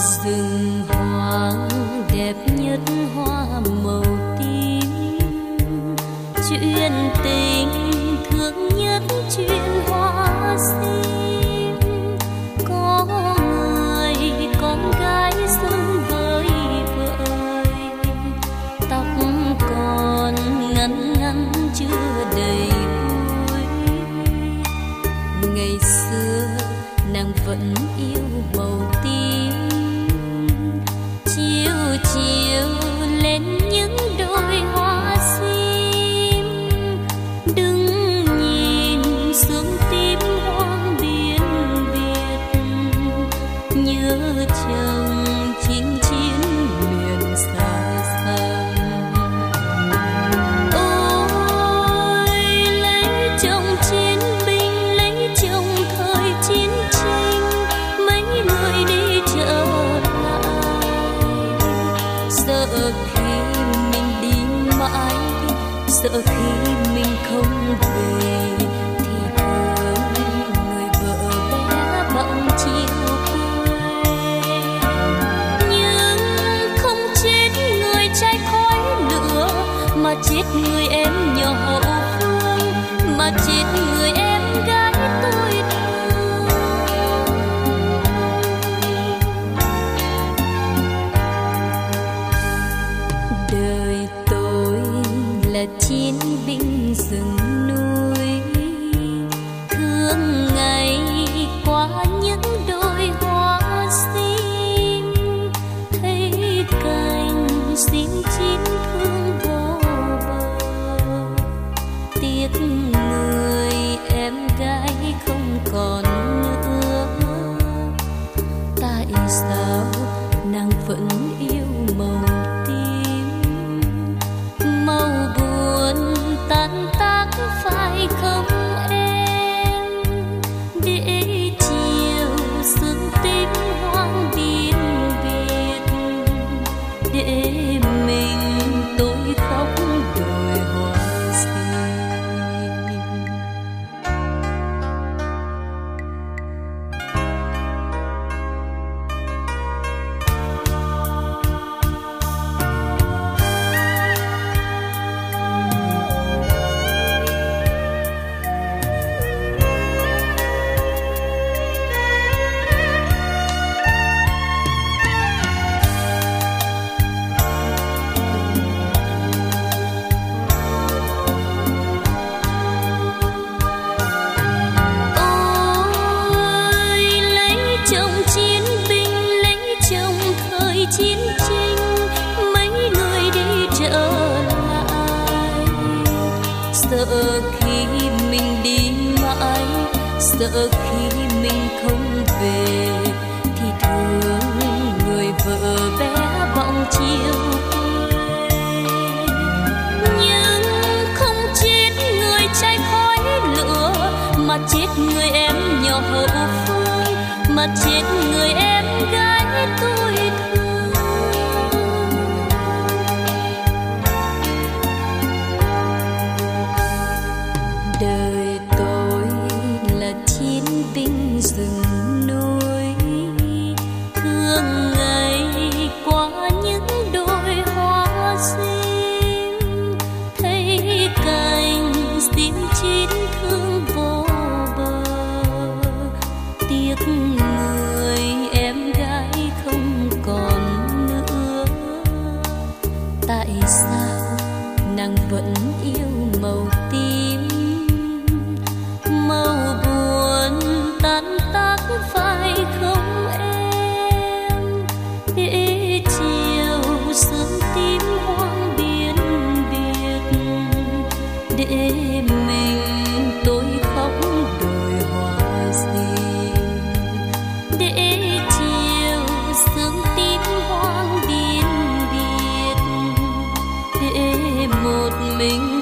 rừng hoang đẹp nhất, hoa màu tím. Chuyện tình thương nhất, chuyện hoa sim. Có người con gái xuân vơi vơi tóc còn ngắn ngắn, chưa đầy vui ngày xưa, nàng vẫn yêu màu tím. sợ khi mình đi mãi sợ khi mình không về. là chiến binh. khi mình đi mãi. Sợ khi mình không về thì thương người vợ bé bọng chiều nhưng không chết người trai khói lửa, mà chết người em nhỏ hậu phương mà chết người em vẫn yêu màu tím. Màu buồn tan tác phải không em? Ế chiều sương tím hoang biến biệt. Để mình tôi mình.